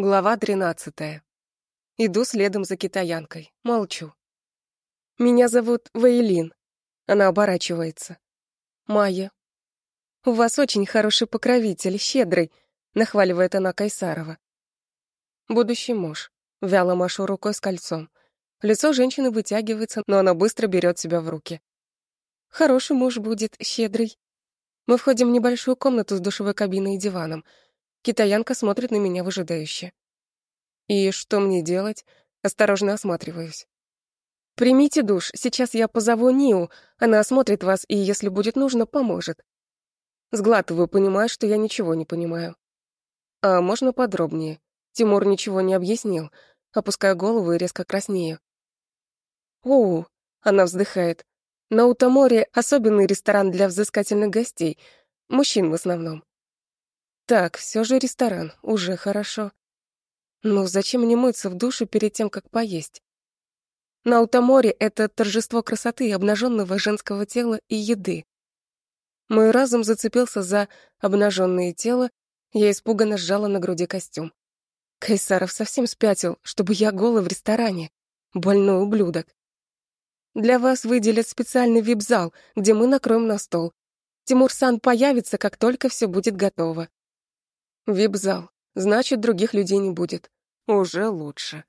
Глава тринадцатая. Иду следом за китаянкой. Молчу. «Меня зовут Вейлин». Она оборачивается. «Майя». «У вас очень хороший покровитель, щедрый», — нахваливает она Кайсарова. «Будущий муж». Вяло машу рукой с кольцом. Лицо женщины вытягивается, но она быстро берет себя в руки. «Хороший муж будет, щедрый». Мы входим в небольшую комнату с душевой кабиной и диваном — Китаянка смотрит на меня выжидающе. И что мне делать? Осторожно осматриваюсь. Примите душ, сейчас я позову Ниу, она осмотрит вас и, если будет нужно, поможет. Сглатываю, понимая, что я ничего не понимаю. А можно подробнее? Тимур ничего не объяснил. Опускаю голову и резко краснею. «Оу!» — она вздыхает. «На Утаморе особенный ресторан для взыскательных гостей, мужчин в основном. Так, все же ресторан, уже хорошо. Ну, зачем мне мыться в душе перед тем, как поесть? На Утаморе это торжество красоты обнаженного женского тела и еды. Мой разум зацепился за обнаженное тело, я испуганно сжала на груди костюм. Кайсаров совсем спятил, чтобы я гола в ресторане. Больной ублюдок. Для вас выделят специальный вип-зал, где мы накроем на стол. Тимур-сан появится, как только все будет готово. Вип-зал. Значит, других людей не будет. Уже лучше.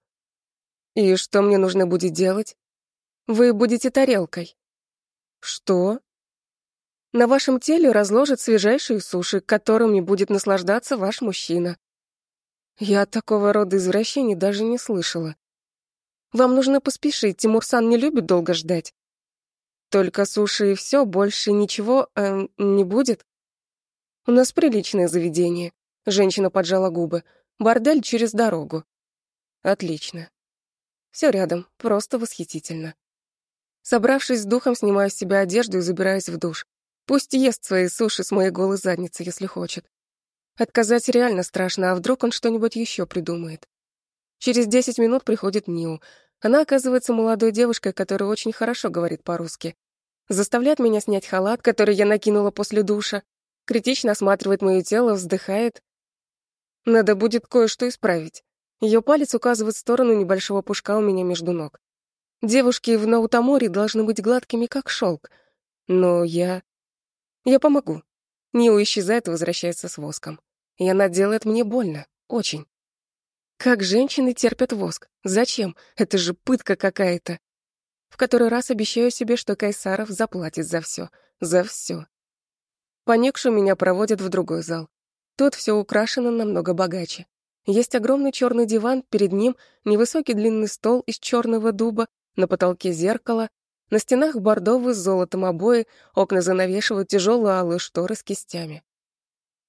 И что мне нужно будет делать? Вы будете тарелкой. Что? На вашем теле разложат свежайшие суши, которыми будет наслаждаться ваш мужчина. Я такого рода извращений даже не слышала. Вам нужно поспешить, Тимурсан не любит долго ждать. Только суши и все, больше ничего э, не будет. У нас приличное заведение. Женщина поджала губы. Бордель через дорогу. Отлично. Все рядом, просто восхитительно. Собравшись с духом, снимаю с себя одежду и забираюсь в душ. Пусть ест свои суши с моей голой задницы, если хочет. Отказать реально страшно, а вдруг он что-нибудь еще придумает. Через десять минут приходит Нил. Она оказывается молодой девушкой, которая очень хорошо говорит по-русски. Заставляет меня снять халат, который я накинула после душа, критично осматривает мое тело, вздыхает надо будет кое-что исправить. Ее палец указывает в сторону небольшого пушка у меня между ног. Девушки в Наутаморе должны быть гладкими, как шелк. Но я... Я помогу. Нио исчезает и возвращается с воском. И она делает мне больно. Очень. Как женщины терпят воск? Зачем? Это же пытка какая-то. В который раз обещаю себе, что Кайсаров заплатит за все. За все. Поникшу меня проводят в другой зал. Тут все украшено намного богаче. Есть огромный черный диван, перед ним невысокий длинный стол из черного дуба, на потолке зеркало, на стенах бордовые с золотом обои, окна занавешивают тяжелые алые шторы с кистями.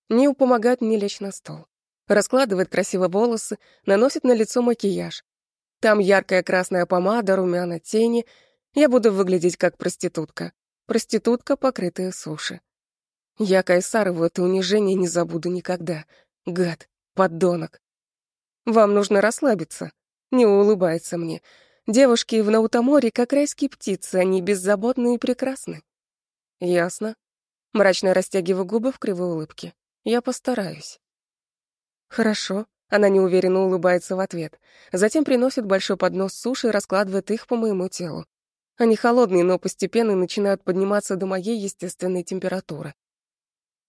Нил помогает мне лечь на стол. Раскладывает красиво волосы, наносит на лицо макияж. Там яркая красная помада, румяна, тени. Я буду выглядеть как проститутка. Проститутка, покрытая суши. Я Кайсарову это унижение не забуду никогда. Гад, подонок. Вам нужно расслабиться. Не улыбается мне. Девушки в Наутаморе как райские птицы, они беззаботны и прекрасны. Ясно. Мрачно растягиваю губы в кривой улыбке. Я постараюсь. Хорошо. Она неуверенно улыбается в ответ. Затем приносит большой поднос суши и раскладывает их по моему телу. Они холодные, но постепенно начинают подниматься до моей естественной температуры.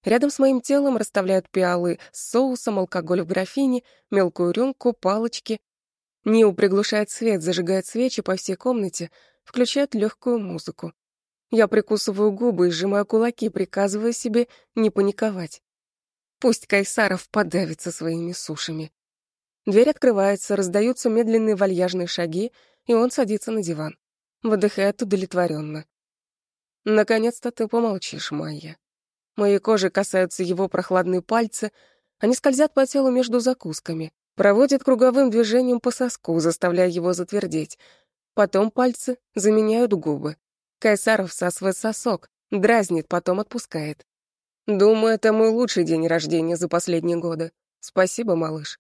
Рядом с моим телом расставляют пиалы с соусом, алкоголь в графине, мелкую рюмку, палочки. Ниу приглушает свет, зажигает свечи по всей комнате, включает легкую музыку. Я прикусываю губы и сжимаю кулаки, приказывая себе не паниковать. Пусть Кайсаров подавится своими сушами. Дверь открывается, раздаются медленные вальяжные шаги, и он садится на диван. Выдыхает удовлетворенно. «Наконец-то ты помолчишь, Майя». Моей кожи касаются его прохладные пальцы, они скользят по телу между закусками, проводят круговым движением по соску, заставляя его затвердеть. Потом пальцы заменяют губы. Кайсаров всасывает сосок, дразнит, потом отпускает. Думаю, это мой лучший день рождения за последние годы. Спасибо, малыш.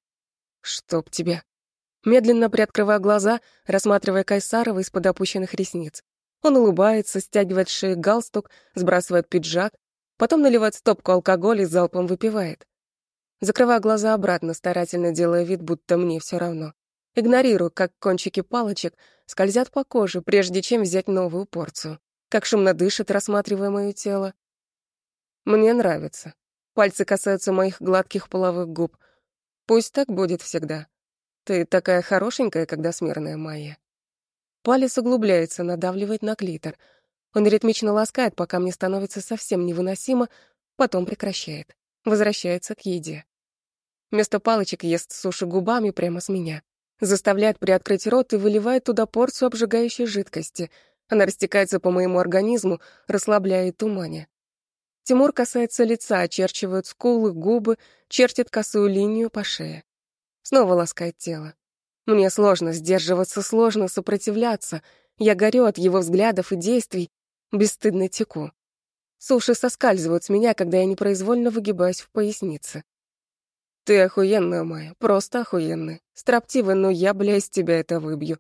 Чтоб тебя. Медленно приоткрывая глаза, рассматривая Кайсарова из-под опущенных ресниц. Он улыбается, стягивает с шеи галстук, сбрасывает пиджак, Потом наливает стопку алкоголя и залпом выпивает. Закрываю глаза обратно, старательно делая вид, будто мне все равно. Игнорирую, как кончики палочек скользят по коже, прежде чем взять новую порцию. Как шумно дышит, рассматривая моё тело. Мне нравится. Пальцы касаются моих гладких половых губ. Пусть так будет всегда. Ты такая хорошенькая, когда смирная Майя. Палец углубляется, надавливает на клитор. Он ритмично ласкает, пока мне становится совсем невыносимо, потом прекращает. Возвращается к еде. Вместо палочек ест суши губами прямо с меня. Заставляет приоткрыть рот и выливает туда порцию обжигающей жидкости. Она растекается по моему организму, расслабляя и туманя. Тимур касается лица, очерчивает скулы, губы, чертит косую линию по шее. Снова ласкает тело. Мне сложно сдерживаться, сложно сопротивляться. Я горю от его взглядов и действий, бесстыдно теку. Суши соскальзывают с меня, когда я непроизвольно выгибаюсь в пояснице. Ты охуенная, Майя, просто охуенная. Строптивая, но я, бля, из тебя это выбью.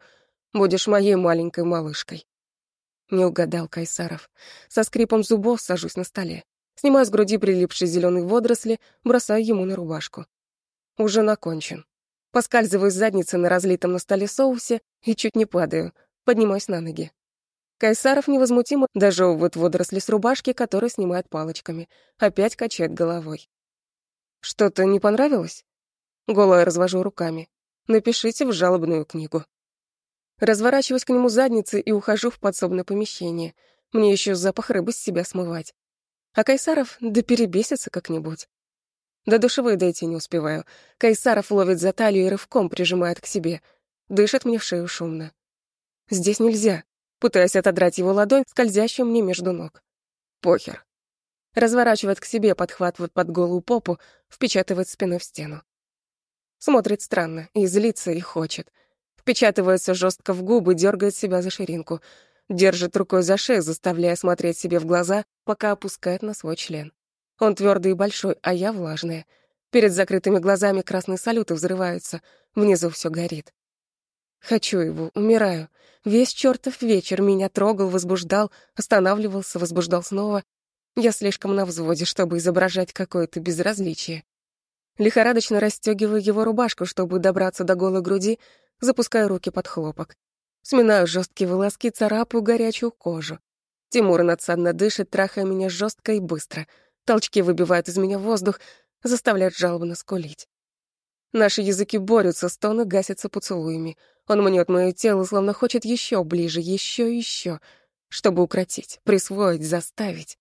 Будешь моей маленькой малышкой. Не угадал Кайсаров. Со скрипом зубов сажусь на столе. Снимаю с груди прилипшие зеленые водоросли, бросаю ему на рубашку. Уже накончен. Поскальзываюсь задницей на разлитом на столе соусе и чуть не падаю. Поднимаюсь на ноги. Кайсаров невозмутимо дожевывает водоросли с рубашки, которые снимает палочками. Опять качает головой. Что-то не понравилось? Голая развожу руками. Напишите в жалобную книгу. Разворачиваюсь к нему задницей и ухожу в подсобное помещение. Мне еще запах рыбы с себя смывать. А Кайсаров да перебесится как-нибудь. До душевой дойти не успеваю. Кайсаров ловит за талию и рывком прижимает к себе. Дышит мне в шею шумно. Здесь нельзя. Пытаясь отодрать его ладонь, скользящую мне между ног. Похер. Разворачивает к себе, подхватывает под голую попу, впечатывает спиной в стену. Смотрит странно, и злится, и хочет. Впечатывается жестко в губы, дергает себя за ширинку. Держит рукой за шею, заставляя смотреть себе в глаза, пока опускает на свой член. Он твердый и большой, а я влажная. Перед закрытыми глазами красные салюты взрываются, внизу все горит. Хочу его, умираю. Весь чертов вечер меня трогал, возбуждал, останавливался, возбуждал снова. Я слишком на взводе, чтобы изображать какое-то безразличие. Лихорадочно расстегиваю его рубашку, чтобы добраться до голой груди, запускаю руки под хлопок. Сминаю жесткие волоски, царапаю горячую кожу. Тимур надсадно дышит, трахая меня жестко и быстро — Толчки выбивают из меня воздух, заставляют жалобно скулить. Наши языки борются, стоны гасятся поцелуями. Он мнет мое тело, словно хочет еще ближе, еще и еще, чтобы укротить, присвоить, заставить.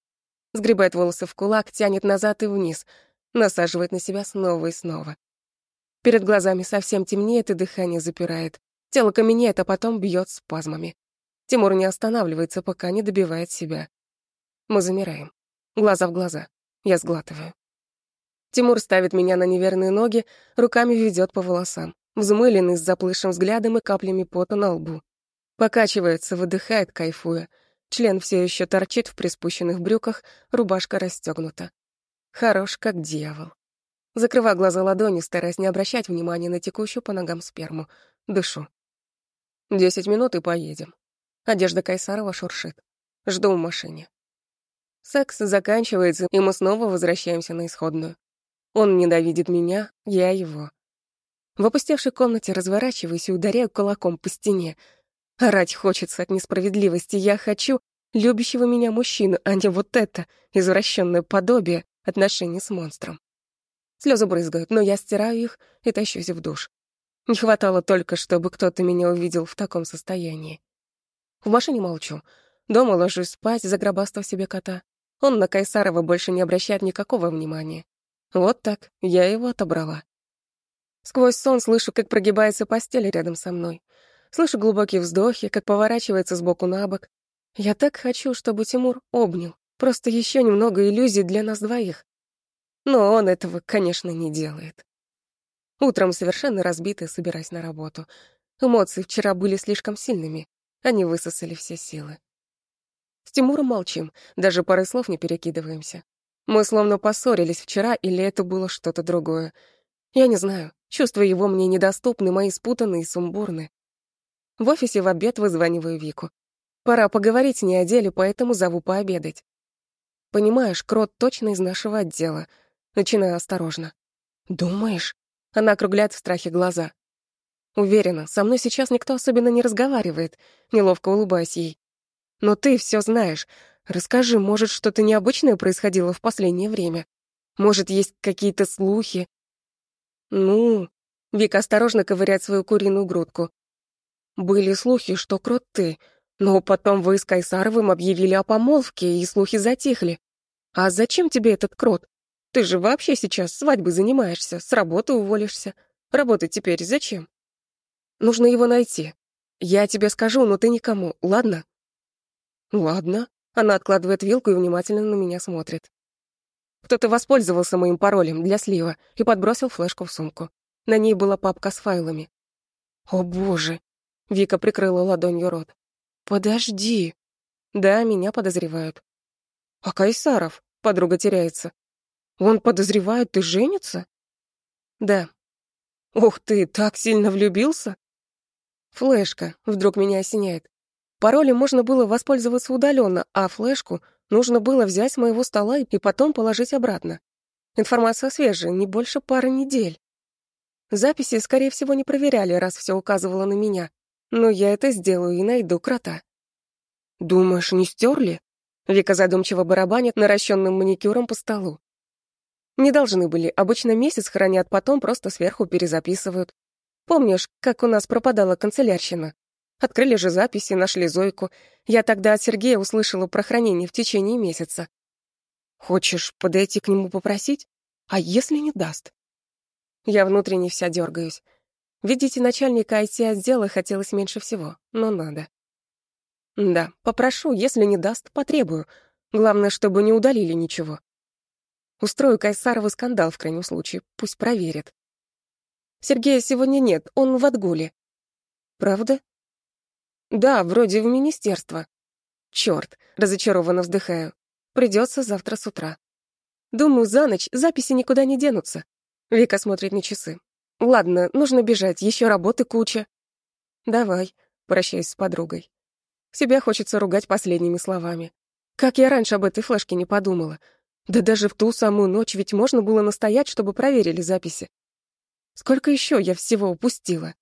Сгребает волосы в кулак, тянет назад и вниз, насаживает на себя снова и снова. Перед глазами совсем темнеет и дыхание запирает. Тело каменеет, а потом бьет спазмами. Тимур не останавливается, пока не добивает себя. Мы замираем. Глаза в глаза. Я сглатываю. Тимур ставит меня на неверные ноги, руками ведет по волосам, взмыленный с заплывшим взглядом и каплями пота на лбу. Покачивается, выдыхает, кайфуя. Член все еще торчит в приспущенных брюках, рубашка расстегнута. Хорош, как дьявол. Закрываю глаза ладонью, стараясь не обращать внимания на текущую по ногам сперму. Дышу. Десять минут и поедем. Одежда Кайсарова шуршит. Жду в машине. Секс заканчивается, и мы снова возвращаемся на исходную. Он ненавидит меня, я его. В опустевшей комнате разворачиваюсь и ударяю кулаком по стене. Орать хочется от несправедливости. Я хочу любящего меня мужчину, а не вот это извращенное подобие отношений с монстром. Слезы брызгают, но я стираю их и тащусь в душ. Не хватало только, чтобы кто-то меня увидел в таком состоянии. В машине молчу. Дома ложусь спать, загробастав себе кота. Он на Кайсарова больше не обращает никакого внимания. Вот так, я его отобрала. Сквозь сон слышу, как прогибается постель рядом со мной. Слышу глубокие вздохи, как поворачивается сбоку на бок. Я так хочу, чтобы Тимур обнял. Просто еще немного иллюзий для нас двоих. Но он этого, конечно, не делает. Утром совершенно разбитый, собираясь на работу. Эмоции вчера были слишком сильными. Они высосали все силы. С Тимуром молчим, даже пары слов не перекидываемся. Мы словно поссорились вчера, или это было что-то другое. Я не знаю, чувства его мне недоступны, мои спутанные и сумбурны. В офисе в обед вызваниваю Вику. Пора поговорить не о деле, поэтому зову пообедать. Понимаешь, Крот точно из нашего отдела. Начинаю осторожно. Думаешь? Она округляет в страхе глаза. Уверена, со мной сейчас никто особенно не разговаривает, неловко улыбаясь ей. Но ты все знаешь. Расскажи, может, что-то необычное происходило в последнее время? Может, есть какие-то слухи? Ну, Вика осторожно ковыряет свою куриную грудку. Были слухи, что крот ты, но потом вы с Кайсаровым объявили о помолвке, и слухи затихли. А зачем тебе этот крот? Ты же вообще сейчас свадьбой занимаешься, с работы уволишься. Работать теперь зачем? Нужно его найти. Я тебе скажу, но ты никому, ладно? Ладно. Она откладывает вилку и внимательно на меня смотрит. Кто-то воспользовался моим паролем для слива и подбросил флешку в сумку. На ней была папка с файлами. О боже. Вика прикрыла ладонью рот. Подожди. Да, меня подозревают. А Кайсаров? Подруга теряется. Он подозревает, ты женится? Да. Ух ты, так сильно влюбился? Флешка, вдруг меня осеняет. Паролем можно было воспользоваться удаленно, а флешку нужно было взять с моего стола и потом положить обратно. Информация свежая, не больше пары недель. Записи, скорее всего, не проверяли, раз все указывало на меня. Но я это сделаю и найду крота. «Думаешь, не стерли?» Вика задумчиво барабанит наращенным маникюром по столу. Не должны были, обычно месяц хранят, потом просто сверху перезаписывают. Помнишь, как у нас пропадала канцелярщина? Открыли же записи, нашли Зойку. Я тогда от Сергея услышала про хранение в течение месяца. Хочешь подойти к нему попросить? А если не даст? Я внутренне вся дергаюсь. Видите, начальника IT-отдела хотелось меньше всего, но надо. Да, попрошу, если не даст, потребую. Главное, чтобы не удалили ничего. Устрою Кайсарову скандал в крайнем случае, пусть проверит. Сергея сегодня нет, он в отгуле. Правда? Да, вроде в министерство. Черт, разочарованно вздыхаю. Придется завтра с утра. Думаю, за ночь записи никуда не денутся. Вика смотрит на часы. Ладно, нужно бежать, еще работы куча. Давай, прощаюсь с подругой. Себя хочется ругать последними словами. Как я раньше об этой флешке не подумала. Да даже в ту самую ночь ведь можно было настоять, чтобы проверили записи. Сколько еще я всего упустила?